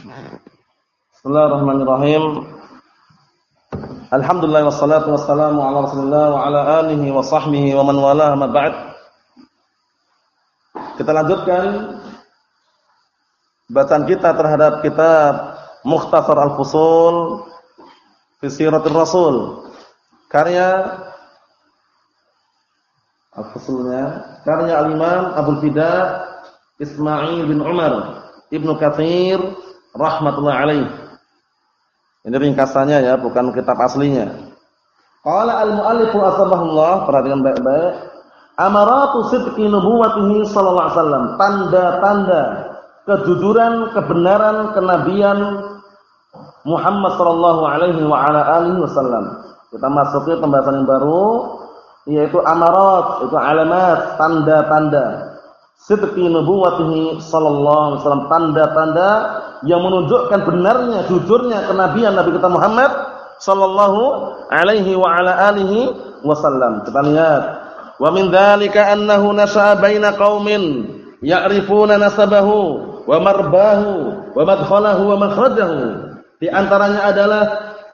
Bismillahirrahmanirrahim. Alhamdulillah wassalatu wassalamu ala Rasulillah wa ala alihi wa sahbihi wa man wala ma ba'd. Kita lanjutkan bacaan kita terhadap kitab Mukhtasar Al-Fusul fi Siratul Rasul. Karya Al-Fusulnya karya Al-Imam Abu Fida Ismail bin Umar Ibnu Katsir rahmatullah alaih. Ini ringkasannya ya, bukan kitab aslinya. Qala al-muallif asbahullah, perhatikan baik-baik. Amaratu sidqi nubuwwatihi sallallahu alaihi wasallam, tanda-tanda kejujuran, kebenaran kenabian Muhammad sallallahu alaihi wa ala alihi wasallam. Kita masuk ke pembahasan yang baru yaitu amarat, itu alamat, tanda-tanda sidqi nubuwwatihi sallallahu alaihi wasallam tanda-tanda yang menunjukkan benarnya jujurnya kenabian Nabi kita Muhammad sallallahu alaihi wa ala alihi wasallam. Kita lihat wa min dzalika annahu nasha'a baina qaumin ya'rifuna nasabahu wa marbahu wa madkhalahu wa makhrajahu. Di antaranya adalah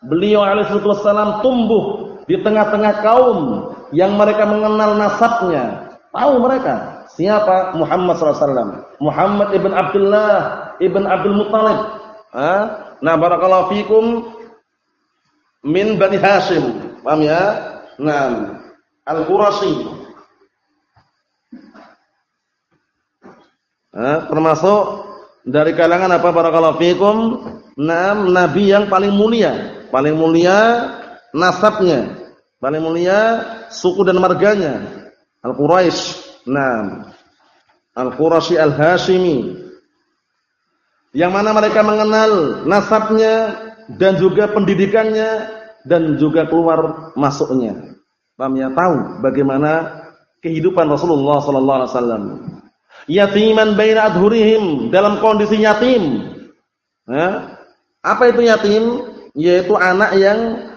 beliau alaihi wasallam tumbuh di tengah-tengah kaum yang mereka mengenal nasabnya, tahu mereka Siapa? Muhammad SAW. Muhammad ibn Abdullah ibn Abdul Muttalib. Nah, barakallahu fikum min Bani Hashim. Paham ya? Nah, Al-Qurashi. Nah, termasuk dari kalangan apa barakallahu fikum? Nah, nabi yang paling mulia, paling mulia nasabnya, paling mulia suku dan marganya. Al-Quraisy Nah, Al-Qurashi Al-Hashimi. Yang mana mereka mengenal nasabnya dan juga pendidikannya dan juga keluar masuknya. Paham ya? Tahu bagaimana kehidupan Rasulullah sallallahu alaihi wasallam. Yatiman baina adhurihim dalam kondisi yatim. Nah, apa itu yatim? Yaitu anak yang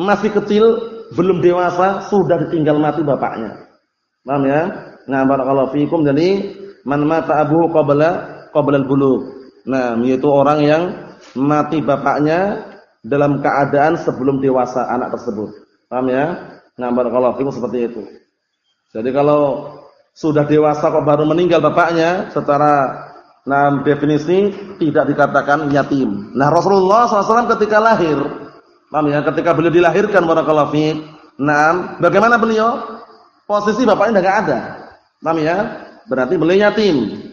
masih kecil, belum dewasa, sudah ditinggal mati bapaknya. Paham ya? Nah, barakallahu fikum. Jadi, man mata abuhu qabla qabla al-bulugh. Nah, yaitu orang yang mati bapaknya dalam keadaan sebelum dewasa anak tersebut. Paham ya? Nah, barakallahu fikum seperti itu. Jadi kalau sudah dewasa kok baru meninggal bapaknya secara nah definisi tidak dikatakan yatim. Nah, Rasulullah SAW ketika lahir, paham ya? Ketika beliau dilahirkan barakallahu fikum. Nah, bagaimana beliau? Posisi bapaknya enggak ada. Paham ya? Berarti beliau yatim.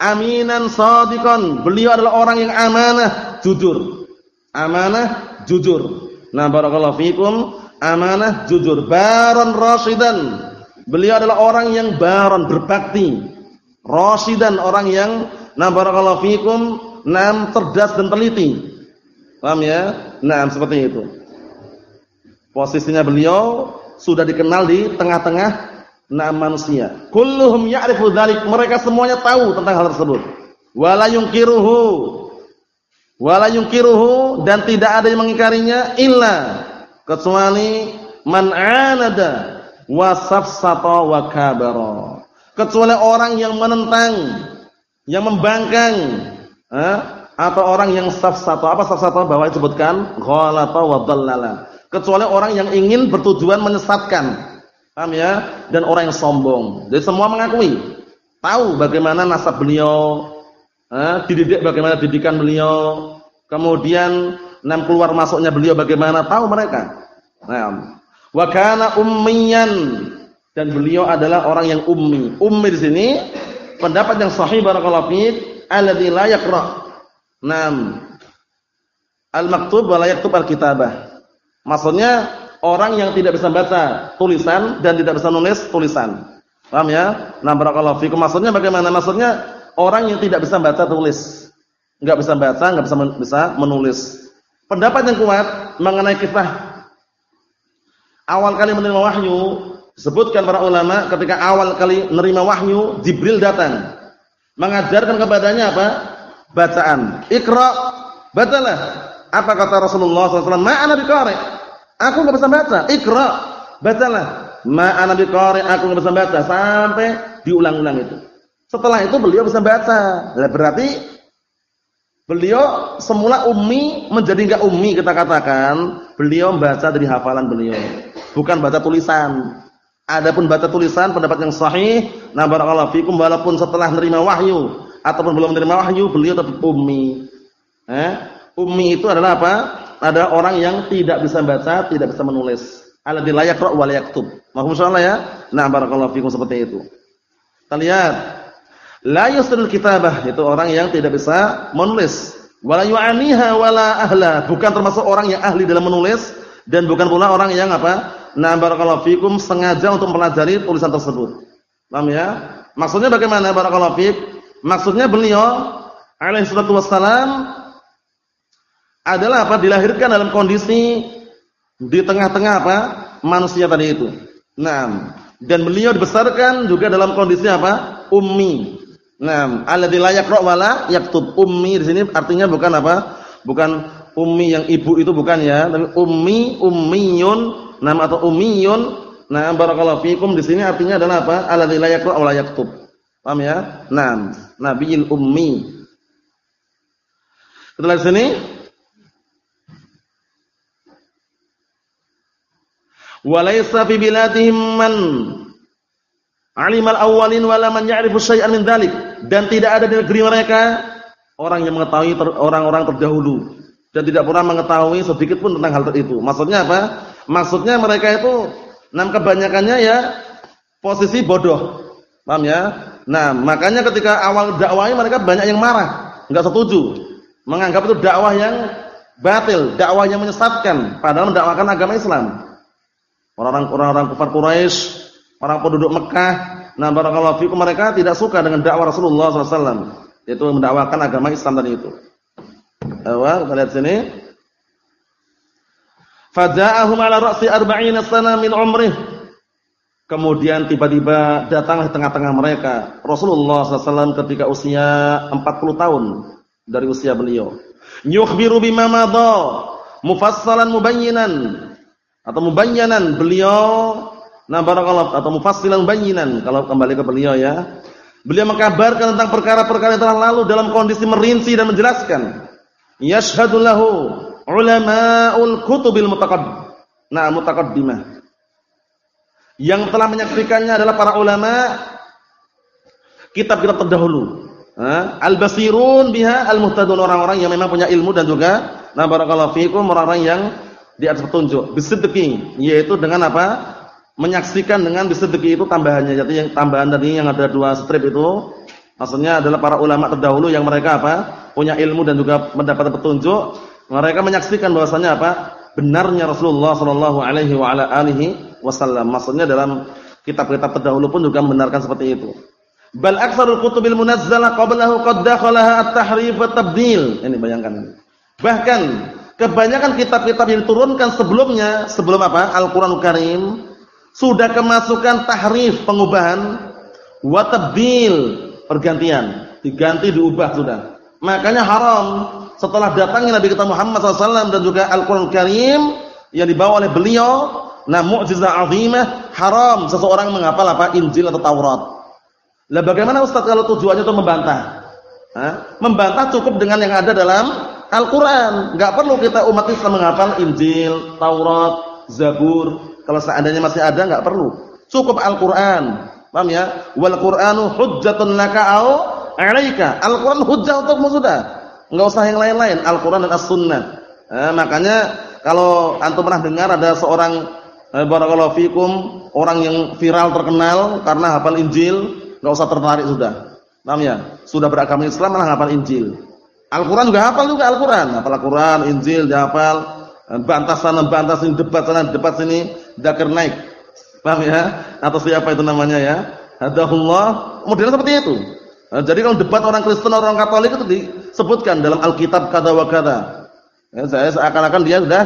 Aminan shadiqan. Beliau adalah orang yang amanah, jujur. Amanah, jujur. Nah, barakallahu fikum. Amanah, jujur. Baron rasidan. Beliau adalah orang yang baron, berbakti. Rasidan, orang yang nah barakallahu fikum, nam cerdas dan teliti. Paham ya? Nah, seperti itu. Posisinya beliau sudah dikenal di tengah-tengah Nah manusia. Kulluhum ya'rifu dzalik. Mereka semuanya tahu tentang hal tersebut. Wala yunkiruhu. Wala yunkiruhu dan tidak ada yang mengingkarinya illa kecuali man anada wa safsata wa kabara. Kecuali orang yang menentang, yang membangkang, eh? atau orang yang safsata. Apa safsata? Bahwa disebutkan ghalata wa dhallala. Kecuali orang yang ingin bertujuan menyesatkan Paham ya? Dan orang yang sombong. Jadi semua mengakui. Tahu bagaimana nasab beliau. Eh, dididik bagaimana didikan beliau. Kemudian enam keluar masuknya beliau bagaimana. Tahu mereka. Nah, wa kana ummiyan dan beliau adalah orang yang ummi. Ummi di sini pendapat yang sahih barakallahu fiik alladzi la yaqra. Naam. Al-maktub wa la yaktub al-kitabah. Maksudnya orang yang tidak bisa baca tulisan dan tidak bisa nulis tulisan. Paham ya? Nah, barakallahu fikum. Maksudnya bagaimana? Maksudnya orang yang tidak bisa baca tulis. Enggak bisa baca, enggak bisa bisa menulis. Pendapat yang kuat mengenai kisah awal kali menerima wahyu disebutkan para ulama ketika awal kali menerima wahyu Jibril datang mengajarkan kepadanya apa? Bacaan. Iqra, bacalah. Apa kata Rasulullah SAW? Ma'ana biqari. Aku nggak bisa baca. Iqra. Bacalah. Ma'ana biqari, aku nggak bisa baca sampai diulang-ulang itu. Setelah itu beliau bisa baca. Nah, berarti Beliau semula ummi menjadi enggak ummi kita katakan, beliau membaca dari hafalan beliau, bukan baca tulisan. Adapun baca tulisan pendapat yang sahih, nah barakallahu fikum walaupun setelah menerima wahyu ataupun belum menerima wahyu, beliau tetap ummi. Eh? Ummi itu adalah apa? Ada orang yang tidak bisa baca, tidak bisa menulis. Alladzi la yaqra wa la yaktub. Mahum ya? Nah barakallahu fikum seperti itu. Kita lihat La yusrul kitabah itu orang yang tidak bisa menulis. Wala yu'aniha wala ahla, bukan termasuk orang yang ahli dalam menulis dan bukan pula orang yang apa? Na barakallahu fikum sengaja untuk mempelajari tulisan tersebut. Paham ya? Maksudnya bagaimana barakallahu fik? Maksudnya beliau alaihi salatu wassalam adalah apa? Dilahirkan dalam kondisi di tengah-tengah apa? manusia tadi itu. Nah, dan beliau dibesarkan juga dalam kondisi apa? ummi. Nah, alladzi la yaqra wa la yaktub. Ummi di sini artinya bukan apa? Bukan ummi yang ibu itu bukan ya, tapi ummi, ummiyun, nama atau ummiyun. Nah, barakallahu fikum di sini artinya adalah apa? Alladzi la yaqra wa la yaktub. Paham ya? Nah, nabiyil ummi. Lihat sini. Walaysa fi biladihim man alimal awwalin wala man ya'rifu syai'an min dzalik dan tidak ada di negeri mereka orang yang mengetahui orang-orang terdahulu dan tidak pernah mengetahui sedikit pun tentang hal itu. Maksudnya apa? Maksudnya mereka itu enam kebanyakannya ya posisi bodoh. Paham ya? Nah, makanya ketika awal dakwahnya mereka banyak yang marah, enggak setuju. Menganggap itu dakwah yang batil, dakwah yang menyesatkan padahal mendakwakan agama Islam. Orang-orang orang-orang kafir Quraisy, orang penduduk Mekah Nah, barakallahu fikum mereka tidak suka dengan dakwah Rasulullah SAW. Itu mendakwakan agama Islam tadi itu. Awal, kita lihat sini. Faja'ahum ala ra'si arba'ina sana min umrih. Kemudian tiba-tiba datang di tengah-tengah mereka Rasulullah SAW ketika usia 40 tahun dari usia beliau. Yukhbiru bima madha mufassalan mubayyinan atau mubayyanan beliau Nah, barakallahu atau mufassilan bayinan kalau kembali ke beliau ya. Beliau mengkabarkan tentang perkara-perkara yang telah lalu dalam kondisi merinci dan menjelaskan. Yashhadu lahu ulama'ul kutubil mutaqadd. Nah, mutaqaddimah. Yang telah menyaksikannya adalah para ulama kitab-kitab terdahulu. Al-basirun biha al-muhtadun orang-orang yang memang punya ilmu dan juga nah barakallahu fikum orang-orang yang di atas petunjuk. Bisidqi yaitu dengan apa? menyaksikan dengan bisedeki itu tambahannya. Jadi yang tambahan tadi yang ada dua strip itu maksudnya adalah para ulama terdahulu yang mereka apa? punya ilmu dan juga mendapatkan petunjuk. Mereka menyaksikan bahwasanya apa? benarnya Rasulullah sallallahu alaihi wasallam. Maksudnya dalam kitab-kitab terdahulu pun juga membenarkan seperti itu. Bal aktsarul kutubil munazzalah qablahu qad dakhalaha at-tahrif wa tabdil. Ini bayangkan. Bahkan kebanyakan kitab-kitab yang diturunkan sebelumnya, sebelum apa? Al-Qur'an Karim sudah kemasukan tahrif pengubahan wa pergantian, diganti diubah sudah. Makanya haram setelah datangnya Nabi kita Muhammad SAW dan juga Al-Qur'an Karim yang dibawa oleh beliau, nah mukjizah azimah, haram seseorang menghafal apa Injil atau Taurat. Lah bagaimana Ustaz kalau tujuannya itu membantah? Hah? Membantah cukup dengan yang ada dalam Al-Qur'an. Enggak perlu kita umat Islam menghafal Injil, Taurat, Zabur, kalau seandainya masih ada enggak perlu. Cukup Al-Qur'an. Paham ya? Wal Qur'anu hujjatun laka au 'alaika. Al-Qur'an hujjah untukmu sudah. Enggak usah yang lain-lain, Al-Qur'an dan As-Sunnah. Eh, makanya kalau antum pernah dengar ada seorang eh, barakallahu fikum, orang yang viral terkenal karena hafal Injil, enggak usah tertarik sudah. Paham ya? Sudah beragama Islam malah hafal Injil. Al-Qur'an juga hafal juga Al-Qur'an, hafal Al-Qur'an, Injil dihafal, bantah sana bantah sini, debat sana debat sini, dakar naik. Paham ya? Atau siapa itu namanya ya? Hadahullah. Kemudian seperti itu. Nah, jadi kalau debat orang Kristen orang Katolik itu disebutkan dalam Alkitab kata wa kata. Ya, saya seakan-akan dia sudah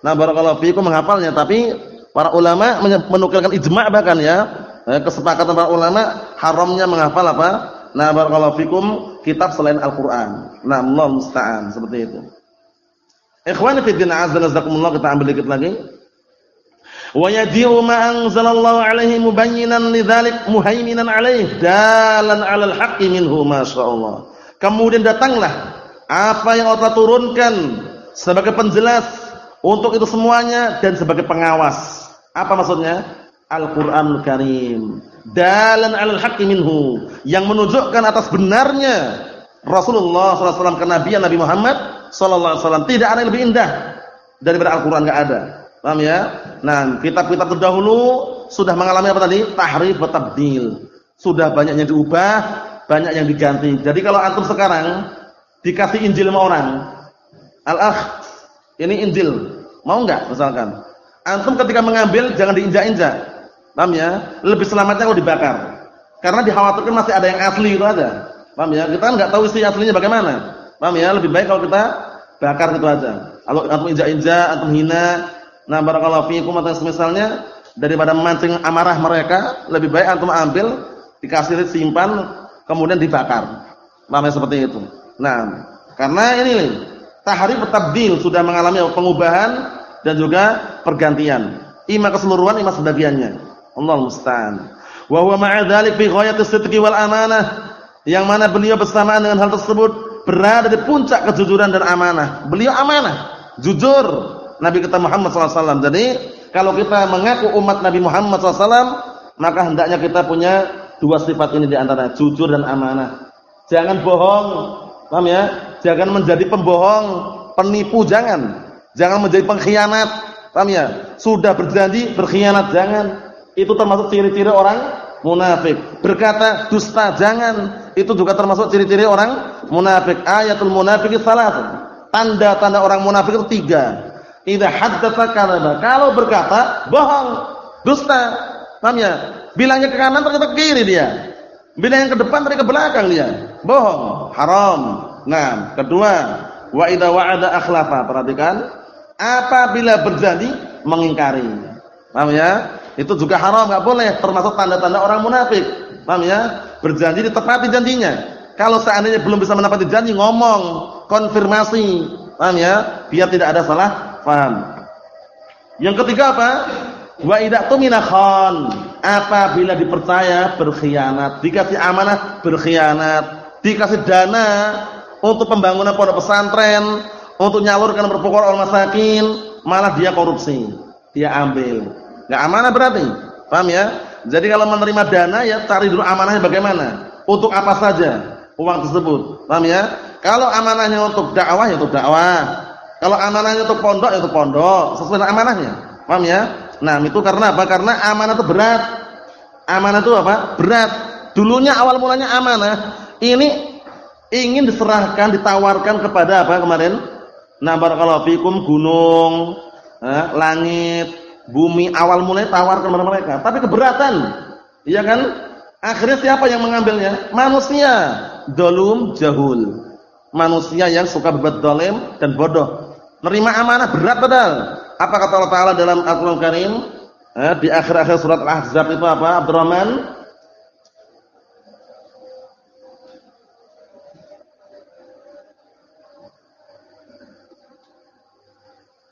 nah barakallahu fiikum menghafalnya, tapi para ulama menukilkan ijma' bahkan ya. Eh, kesepakatan para ulama haramnya menghafal apa? Nah barakallahu fiikum kitab selain Al-Qur'an. Nah, Allah musta'an seperti itu. Ikhwani fi din azza nazakumullah kita ambil dikit lagi. Wa yadi'u ma anzalallahu alaihi mubayyinan lidzalik muhaiminan alaihi dalan 'alal haqqi minhu masyaallah. Kemudian datanglah apa yang Allah turunkan sebagai penjelas untuk itu semuanya dan sebagai pengawas. Apa maksudnya? Al-Qur'anul Karim. Dalan 'alal haqqi minhu, yang menunjukkan atas benarnya Rasulullah SAW kenabian Nabi Muhammad SAW. Tidak ada yang lebih indah daripada Al-Qur'an enggak ada. Paham ya? Nah, kitab-kitab terdahulu sudah mengalami apa tadi? Tahrif wa tabdil. Sudah banyak yang diubah, banyak yang diganti. Jadi kalau antum sekarang dikasih Injil sama orang, al-akh, ini Injil, mau enggak misalkan? Antum ketika mengambil jangan diinjak-injak. Paham ya? Lebih selamatnya kalau dibakar. Karena dikhawatirkan masih ada yang asli itu aja. Paham ya? Kita enggak tahu isi aslinya bagaimana. Paham ya? Lebih baik kalau kita bakar gitu aja. Kalau antum injak-injak, antum hina, nah barakallahu fiikum atau semisalnya daripada memancing amarah mereka, lebih baik antum ambil, dikasih simpan, kemudian dibakar. Paham ya seperti itu. Nah, karena ini nih, tahrif tabdil sudah mengalami pengubahan dan juga pergantian. Ima keseluruhan, ima sebagiannya. Allah musta'an. Wa huwa ma'a dzalik fi ghayati wal amanah. Yang mana beliau bersamaan dengan hal tersebut berada di puncak kejujuran dan amanah. Beliau amanah, jujur. Nabi kita Muhammad SAW. Jadi kalau kita mengaku umat Nabi Muhammad SAW, maka hendaknya kita punya dua sifat ini di antara jujur dan amanah. Jangan bohong, Paham ya? Jangan menjadi pembohong, penipu jangan. Jangan menjadi pengkhianat. Paham ya? Sudah berjanji berkhianat jangan. Itu termasuk ciri-ciri orang munafik. Berkata dusta jangan. Itu juga termasuk ciri-ciri orang munafik. Ayatul munafik salah. Tanda-tanda orang munafik itu tiga. Idza haddatsa kadzaba. Kalau berkata bohong, dusta. Paham ya? Bilangnya ke kanan ternyata ke kiri dia. Bila yang ke depan dari ke belakang dia. Bohong, haram. Nah, kedua, wa idza wa'ada akhlafa. Perhatikan, apabila berjanji mengingkari. Paham ya? Itu juga haram, enggak boleh, termasuk tanda-tanda orang munafik. Paham ya? Berjanji ditepati janjinya. Kalau seandainya belum bisa menepati janji, ngomong, konfirmasi. Paham ya? Biar tidak ada salah paham. Yang ketiga apa? Wa idza tumina khan apabila dipercaya berkhianat, dikasih amanah berkhianat, dikasih dana untuk pembangunan pondok pesantren, untuk nyalurkan berpokok orang masakin, malah dia korupsi, dia ambil. Enggak amanah berarti. Paham ya? Jadi kalau menerima dana ya cari dulu amanahnya bagaimana? Untuk apa saja uang tersebut. Paham ya? Kalau amanahnya untuk dakwah ya untuk dakwah. Kalau amanahnya untuk pondok ya untuk pondok, sesuai dengan amanahnya. Paham ya? Nah, itu karena apa? Karena amanah itu berat. Amanah itu apa? Berat. Dulunya awal mulanya amanah. Ini ingin diserahkan, ditawarkan kepada apa kemarin? Nah, barakallahu fikum gunung, eh, langit, bumi awal mulanya tawarkan kepada mereka, tapi keberatan. Iya kan? Akhirnya siapa yang mengambilnya? Manusia. Dolum jahul. Manusia yang suka berbuat dolim dan bodoh. Nerima amanah berat padahal. Apa kata Allah Taala dalam Al-Qur'an Karim? Eh, di akhir-akhir surat Al-Ahzab itu apa? Abdurrahman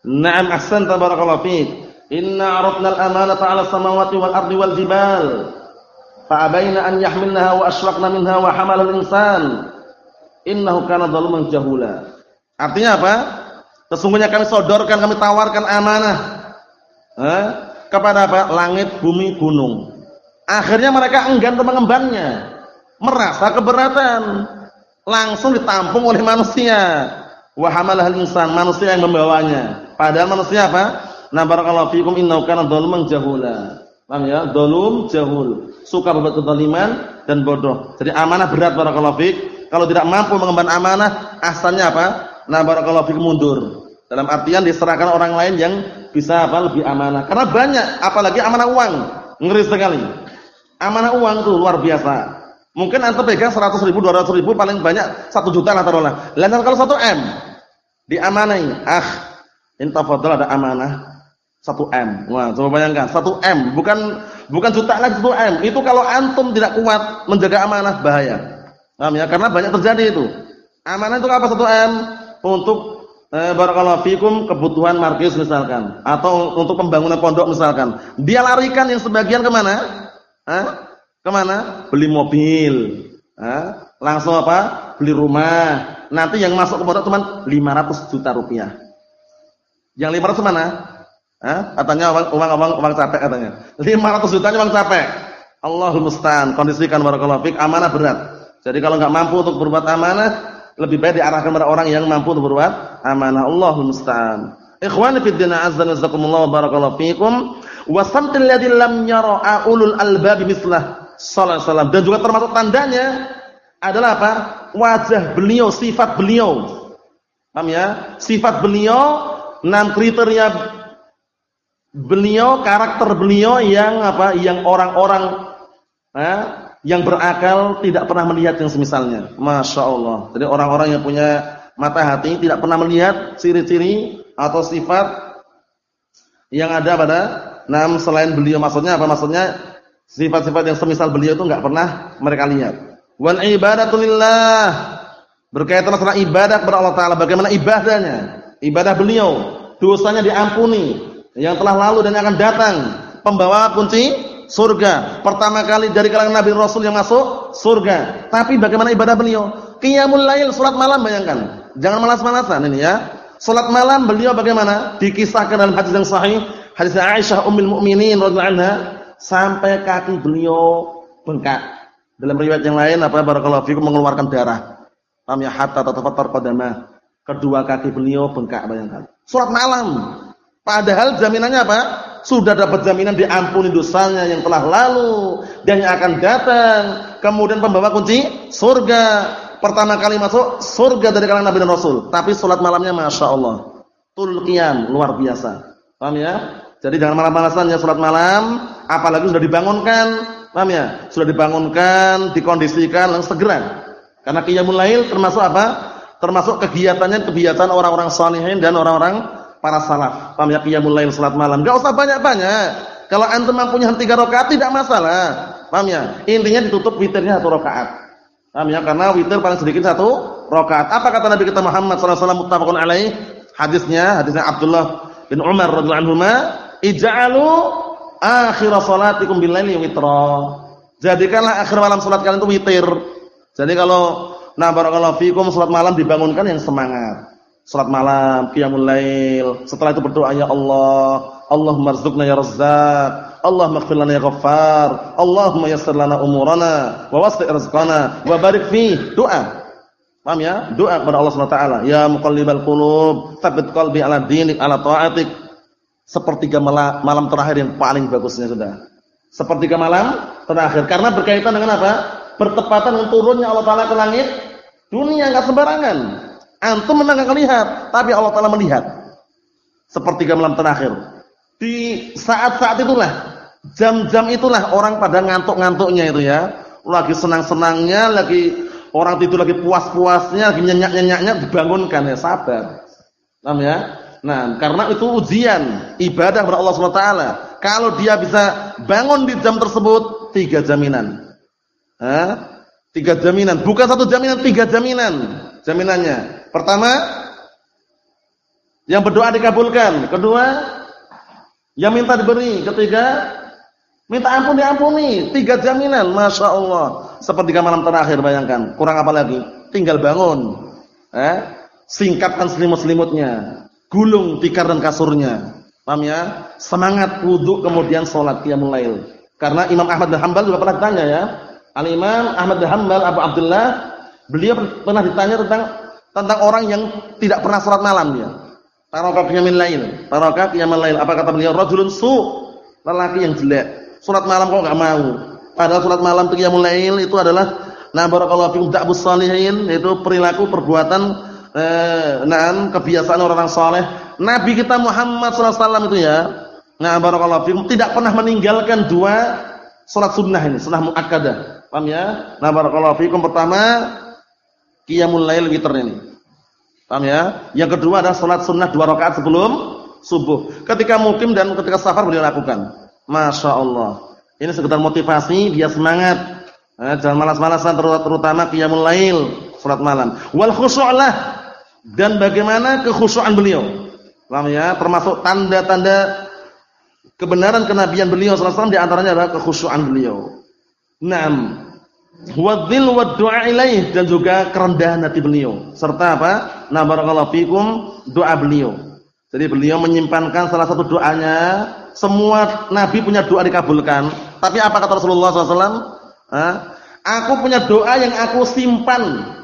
Naam ahsan tabarakallahu fiik. Inna 'aradna al-amanata 'ala as-samawati wal ardi wal jibal. Fa'abaina an yahmilnaha wa ashraqna minha wa hamala al-insan. Innahu kana zaluman jahula. Artinya apa? Sesungguhnya kami sodorkan, kami tawarkan amanah eh, kepada apa? Langit, bumi, gunung. Akhirnya mereka enggan untuk mengembannya, merasa keberatan, langsung ditampung oleh manusia. Wahamalah insan, manusia yang membawanya. Padahal manusia apa? Nah barakallahu fikum innahu kana dzaluman jahula. Paham ya? Dzalum jahul. Suka berbuat kezaliman dan bodoh. Jadi amanah berat barakallahu fik. Kalau tidak mampu mengemban amanah, asalnya apa? Nah barakallahu fikum mundur. Dalam artian diserahkan orang lain yang bisa apa lebih amanah. Karena banyak, apalagi amanah uang. Ngeri sekali. Amanah uang itu luar biasa. Mungkin antum pegang 100 ribu, 200 ribu, paling banyak 1 juta lah taruhlah. Lain kalau 1 M, diamanai. Ah, intafadhal ada amanah 1 M. Wah, coba bayangkan, 1 M, bukan bukan juta lagi 1 M. Itu kalau antum tidak kuat menjaga amanah bahaya. Paham ya? Karena banyak terjadi itu. Amanah itu apa 1 M? Untuk eh, barakallahu fikum kebutuhan markis misalkan atau untuk pembangunan pondok misalkan dia larikan yang sebagian ke mana Hah? ke mana beli mobil Hah? langsung apa beli rumah nanti yang masuk ke pondok cuma 500 juta rupiah. Yang 500 mana? Hah? Katanya uang, uang, uang, uang capek katanya. 500 jutanya uang capek. Allahul musta'an. Kondisikan barakallahu fik, amanah berat. Jadi kalau enggak mampu untuk berbuat amanah, lebih baik diarahkan kepada orang yang mampu untuk berbuat amanah. Allahul musta'an. Ikhwani fid din azza wa jazakumullah barakallahu fikum. Wa samtil ladzi lam yara ulul albab mislah sallallahu alaihi wasallam. Dan juga termasuk tandanya adalah apa? Wajah beliau, sifat beliau. Paham ya? Sifat beliau, enam kriteria beliau, karakter beliau yang apa? Yang orang-orang eh, yang berakal tidak pernah melihat yang semisalnya. Masya Allah. Jadi orang-orang yang punya mata hati tidak pernah melihat ciri-ciri atau sifat yang ada pada nam selain beliau. Maksudnya apa? Maksudnya sifat-sifat yang semisal beliau itu nggak pernah mereka lihat. Wal ibadatulillah berkaitan masalah ibadah kepada Allah Taala. Bagaimana ibadahnya? Ibadah beliau, dosanya diampuni yang telah lalu dan yang akan datang. Pembawa kunci surga. Pertama kali dari kalangan Nabi Rasul yang masuk surga. Tapi bagaimana ibadah beliau? Qiyamul lail, salat malam bayangkan. Jangan malas-malasan ini ya. Salat malam beliau bagaimana? Dikisahkan dalam hadis yang sahih, hadis Aisyah Ummul Mukminin radhiyallahu anha sampai kaki beliau bengkak. Dalam riwayat yang lain apa barakallahu fikum mengeluarkan darah. Paham ya hatta tatafattar qadamah. Kedua kaki beliau bengkak bayangkan. Salat malam. Padahal jaminannya apa? sudah dapat jaminan diampuni dosanya yang telah lalu dan yang akan datang. Kemudian pembawa kunci surga. Pertama kali masuk surga dari kalangan Nabi dan Rasul. Tapi sholat malamnya Masya Allah. Tul qiyam, luar biasa. Paham ya? Jadi jangan malam-malasan ya sholat malam. Apalagi sudah dibangunkan. Paham ya? Sudah dibangunkan, dikondisikan, langsung segera. Karena qiyamul lail termasuk apa? Termasuk kegiatannya kegiatan orang-orang salihin dan orang-orang para salaf. Paham ya qiyamul lail salat malam. Enggak usah banyak-banyak. Kalau antum mampunya tiga rakaat tidak masalah. Paham ya? Intinya ditutup witirnya satu rakaat. Paham ya? Karena witir paling sedikit satu rakaat. Apa kata Nabi kita Muhammad sallallahu alaihi wasallam muttafaqun alaih? Hadisnya, hadisnya Abdullah bin Umar radhiyallahu anhuma, "Ij'alu akhir salatikum bil laili witra." Jadikanlah akhir malam salat kalian itu witir. Jadi kalau nah barakallahu fikum salat malam dibangunkan yang semangat salat malam, qiyamul lail. Setelah itu berdoa ya Allah, Allahumma rzuqna ya Razzaq, Allahumma ighfir lana ya Ghaffar, Allahumma yassir lana umurana wa wasi' rizqana wa barik fi. Doa. Paham ya? Doa kepada Allah Subhanahu wa taala. Ya muqallibal qulub, tsabbit qalbi ala dinik ala ta'atik. Sepertiga malam terakhir yang paling bagusnya sudah. Sepertiga malam terakhir karena berkaitan dengan apa? Bertepatan dengan turunnya Allah taala ke langit dunia enggak sembarangan. Antum memang enggak lihat, tapi Allah taala melihat. Sepertiga malam terakhir. Di saat-saat itulah, jam-jam itulah orang pada ngantuk-ngantuknya itu ya. Lagi senang-senangnya, lagi orang tidur lagi puas-puasnya, lagi nyenyak-nyenyaknya dibangunkan ya, sabar. Paham ya? Nah, karena itu ujian ibadah kepada Allah Subhanahu taala. Kalau dia bisa bangun di jam tersebut, tiga jaminan. Hah? Tiga jaminan, bukan satu jaminan, tiga jaminan. Jaminannya. Pertama, yang berdoa dikabulkan. Kedua, yang minta diberi. Ketiga, minta ampun diampuni. Tiga jaminan, masya Allah. Sepertiga malam terakhir bayangkan. Kurang apa lagi? Tinggal bangun. Eh? Singkapkan selimut-selimutnya. Gulung tikar dan kasurnya. Paham ya? Semangat wudhu kemudian sholat qiyamul lail. Karena Imam Ahmad bin Hanbal juga pernah ditanya ya. Al Imam Ahmad bin Hanbal Abu Abdullah, beliau pernah ditanya tentang tentang orang yang tidak pernah salat malam dia. Taraka qiyamul lail, taraka qiyamul lail. Apa kata beliau? Rajulun su, lelaki yang jelek. Salat malam kok enggak mau. Padahal salat malam qiyamul lail itu adalah nah barakallahu fikum da'bus salihin, itu perilaku perbuatan eh kebiasaan orang-orang saleh. Nabi kita Muhammad sallallahu alaihi wasallam itu ya. Nah barakallahu fikum tidak pernah meninggalkan dua salat sunnah ini, sunnah muakkadah. Paham ya? Nah barakallahu fikum pertama qiyamul lail witir ini. Paham ya? Yang kedua adalah salat sunnah dua rakaat sebelum subuh. Ketika mukim dan ketika safar beliau lakukan. Masya Allah. Ini sekedar motivasi, dia semangat. Eh, jangan malas-malasan terutama qiyamul lail, salat malam. Wal khusyu'lah dan bagaimana kekhusyuan beliau. Paham ya? Termasuk tanda-tanda kebenaran kenabian beliau sallallahu alaihi wasallam di antaranya adalah kekhusyuan beliau. Naam. Wadhil wa du'a ilaih dan juga kerendahan hati beliau serta apa? Na barakallahu fikum doa beliau. Jadi beliau menyimpankan salah satu doanya, semua nabi punya doa dikabulkan, tapi apa kata Rasulullah SAW? Aku punya doa yang aku simpan.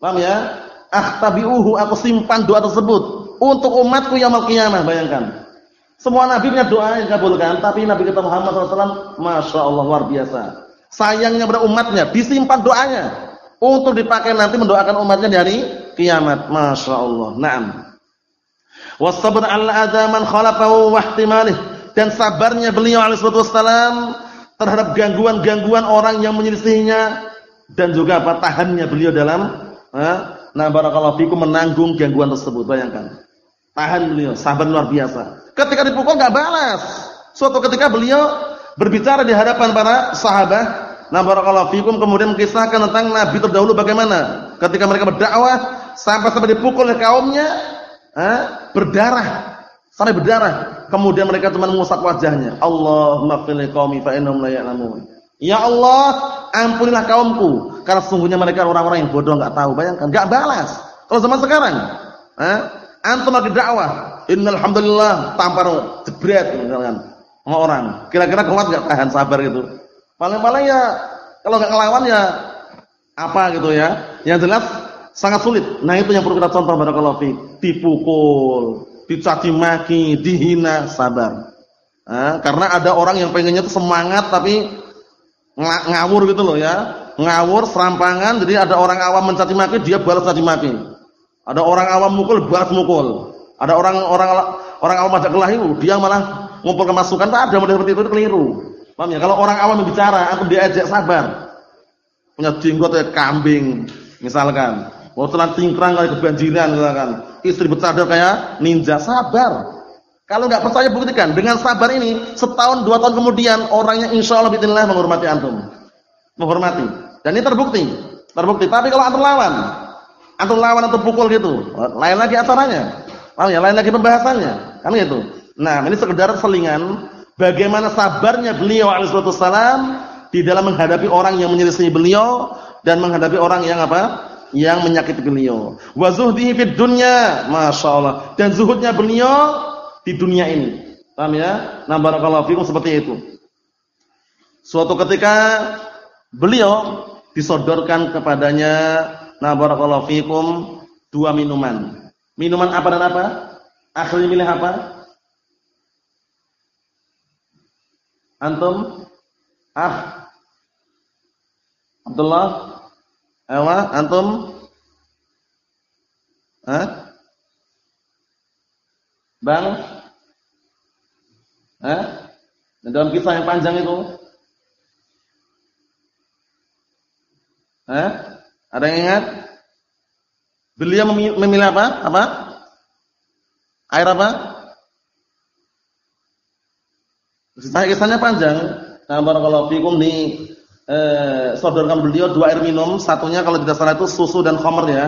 Paham ya? Akhtabi'uhu, aku simpan doa tersebut untuk umatku yang mau bayangkan. Semua nabi punya doa yang dikabulkan, tapi Nabi kita Muhammad SAW, Masya Allah luar biasa sayangnya pada umatnya, disimpan doanya untuk dipakai nanti mendoakan umatnya dari kiamat. Masya Allah. Naam. Wasabr al adaman khalafahu wahtimalih dan sabarnya beliau alaihissalam terhadap gangguan-gangguan orang yang menyelisihinya dan juga apa tahannya beliau dalam nah barakallahu fikum menanggung gangguan tersebut. Bayangkan. Tahan beliau, sabar luar biasa. Ketika dipukul enggak balas. Suatu ketika beliau berbicara di hadapan para sahabat. Nah barakallahu fikum kemudian mengisahkan tentang nabi terdahulu bagaimana ketika mereka berdakwah sampai-sampai dipukul oleh kaumnya, eh, berdarah sampai berdarah. Kemudian mereka cuma mengusap wajahnya. Allahumma fil qaumi fa innahum la ya'lamun. Ya Allah, ampunilah kaumku karena sesungguhnya mereka orang-orang yang bodoh enggak tahu. Bayangkan, enggak balas. Kalau zaman sekarang, eh, antum lagi dakwah, innal hamdalillah tampar jebret misalkan orang. Kira-kira kuat gak tahan sabar gitu? Paling-paling ya kalau nggak ngelawan ya apa gitu ya. Yang jelas sangat sulit. Nah, itu yang perlu kita contoh barakallahu fi. Dipukul, dicaci maki, dihina, sabar. Nah, karena ada orang yang pengennya tuh semangat tapi ngawur gitu loh ya. Ngawur, serampangan, jadi ada orang awam mencaci maki, dia balas caci maki. Ada orang awam mukul, balas mukul. Ada orang orang orang awam ajak kelahi, dia malah ngumpul kemasukan tak ada model seperti itu, itu keliru. Paham ya? Kalau orang awam bicara, aku diajak sabar. Punya jenggot kayak kambing misalkan. Mau telan tingkrang kayak kebanjiran misalkan. Istri bercadar kayak ninja, sabar. Kalau nggak percaya buktikan dengan sabar ini setahun dua tahun kemudian orangnya insya Allah bismillah menghormati antum, menghormati. Dan ini terbukti, terbukti. Tapi kalau antum lawan, antum lawan atau pukul gitu, lain lagi acaranya, ya? Lain lagi pembahasannya, kan gitu. Nah, ini sekedar selingan bagaimana sabarnya beliau alaihissalam di dalam menghadapi orang yang menyelisih beliau dan menghadapi orang yang apa? Yang menyakiti beliau. Wa zuhdihi fid dunya, masyaallah. Dan zuhudnya beliau di dunia ini. Paham ya? Nah, barakallahu fikum seperti itu. Suatu ketika beliau disodorkan kepadanya nah barakallahu fikum dua minuman. Minuman apa dan apa? Akhirnya milih apa? Antum? Ah. Abdullah? Ewa, antum? Hah? Bang? Hah? Dalam kisah yang panjang itu? Hah? Ada yang ingat? Beliau memilih apa? Apa? Air apa? Saya kisahnya panjang. Nah, barakallahu fikum di eh, sodorkan beliau dua air minum, satunya kalau tidak salah itu susu dan khamr ya.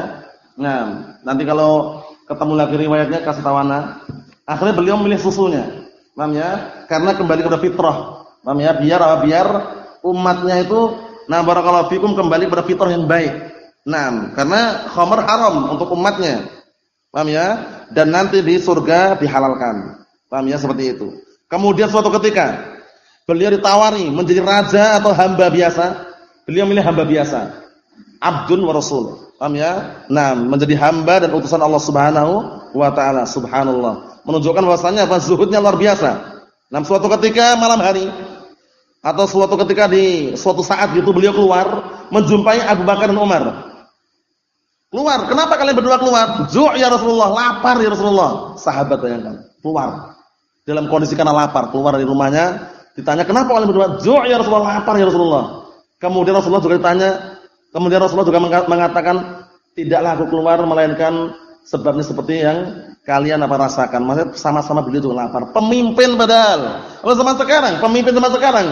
Nah, nanti kalau ketemu lagi riwayatnya kasih tawana. Akhirnya beliau memilih susunya. Paham ya? Karena kembali kepada fitrah. Paham ya? Biar apa? Biar umatnya itu nah barakallahu fikum kembali kepada fitrah yang baik. Nah, karena khamr haram untuk umatnya. Paham ya? Dan nanti di surga dihalalkan. Paham ya seperti itu. Kemudian suatu ketika beliau ditawari menjadi raja atau hamba biasa, beliau milih hamba biasa. Abdun wa rasul. Paham ya? Nah, menjadi hamba dan utusan Allah Subhanahu wa taala. Subhanallah. Menunjukkan bahwasanya apa? Zuhudnya luar biasa. Nah, suatu ketika malam hari atau suatu ketika di suatu saat gitu beliau keluar menjumpai Abu Bakar dan Umar. Keluar. Kenapa kalian berdua keluar? Ju' ya Rasulullah, lapar ya Rasulullah. Sahabat bayangkan, keluar dalam kondisi karena lapar keluar dari rumahnya ditanya kenapa kalian berdua? Ju' ya Rasulullah lapar ya Rasulullah. Kemudian Rasulullah juga ditanya kemudian Rasulullah juga mengatakan tidaklah aku keluar melainkan sebabnya seperti yang kalian apa rasakan. Maksudnya sama-sama beliau juga lapar. Pemimpin padahal. Kalau zaman sekarang pemimpin zaman sekarang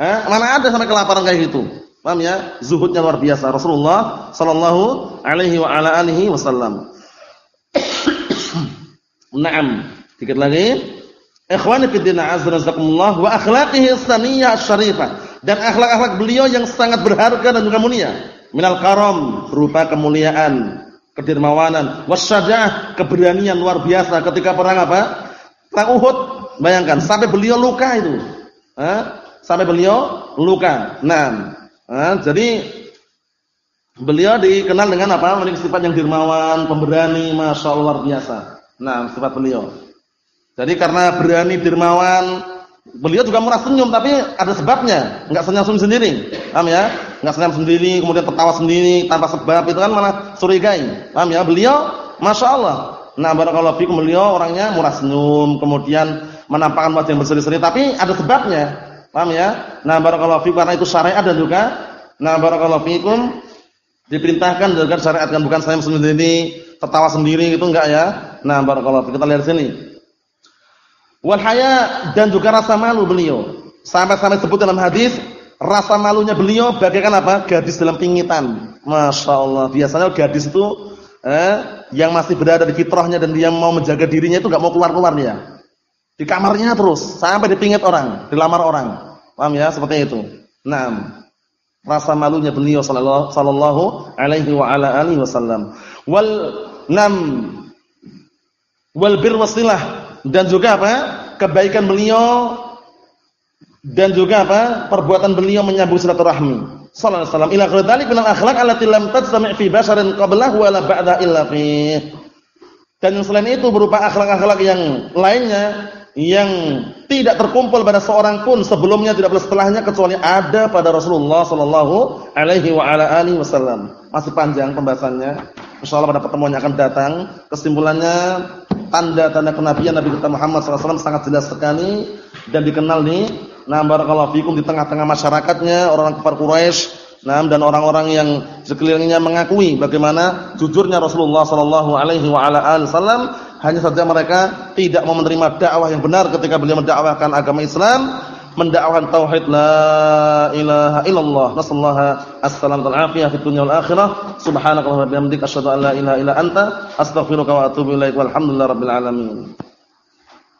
eh, mana ada sampai kelaparan kayak gitu? Paham ya? Zuhudnya luar biasa. Rasulullah sallallahu alaihi wa ala alihi wasallam. Naam. Dikit lagi Ikhwani fi din azza wa akhlaqihi as-saniyah syarifah dan akhlak-akhlak beliau yang sangat berharga dan juga mulia. Minal karam berupa kemuliaan, kedermawanan, wasyajah keberanian luar biasa ketika perang apa? Perang Uhud. Bayangkan sampai beliau luka itu. Hah? Sampai beliau luka. Nah, nah jadi beliau dikenal dengan apa? Memiliki sifat yang dermawan, pemberani, masya Allah luar biasa. Nah, sifat beliau. Jadi karena berani dermawan, Beliau juga murah senyum tapi ada sebabnya, enggak senyum sendiri. Paham ya? Enggak senyum sendiri kemudian tertawa sendiri tanpa sebab itu kan malah curigai. Paham ya? Beliau Masya Allah. Nah, barakallahu fikum beliau orangnya murah senyum, kemudian menampakkan wajah yang berseri-seri tapi ada sebabnya. Paham ya? Nah, barakallahu fikum karena itu syariat dan juga nah barakallahu fikum diperintahkan juga syariat kan bukan saya sendiri, tertawa sendiri itu enggak ya? Nah, barakallahu fikum kita lihat sini. Wal haya dan juga rasa malu beliau. Sampai-sampai sebut dalam hadis rasa malunya beliau bagaikan apa? Gadis dalam pingitan. Masya Allah. Biasanya gadis itu eh, yang masih berada di fitrahnya dan dia mau menjaga dirinya itu nggak mau keluar-keluar dia. Di kamarnya terus sampai dipingit orang, dilamar orang. Paham ya? Seperti itu. Nah, rasa malunya beliau sallallahu alaihi wa ala alihi wasallam. Wal nam wal bir wasilah dan juga apa? kebaikan beliau dan juga apa? perbuatan beliau menyambung silaturahmi. Sallallahu alaihi wasallam ila al-akhlaq allati lam tajtami' fi basharin qablahu ba'da illa fi. Dan selain itu berupa akhlak-akhlak yang lainnya yang tidak terkumpul pada seorang pun sebelumnya tidak pula setelahnya kecuali ada pada Rasulullah sallallahu alaihi wa ala alihi wasallam. Masih panjang pembahasannya. Insyaallah pada pertemuan yang akan datang kesimpulannya tanda-tanda kenabian Nabi kita Muhammad SAW sangat jelas sekali dan dikenal nih. Nah barakallahu fikum di tengah-tengah masyarakatnya orang kafir Quraisy nah dan orang-orang yang sekelilingnya mengakui bagaimana jujurnya Rasulullah sallallahu alaihi wa ala wasallam. Hanya saja mereka tidak mau menerima dakwah yang benar ketika beliau mendakwahkan agama Islam mendakwahkan tauhid la ilaha illallah. Nasallahu assalamatu wal afiyah fid dunya wal akhirah. Subhanakallahumma wa bihamdika asyhadu an la ilaha illa anta astaghfiruka wa atubu ilaik. Walhamdulillahi rabbil alamin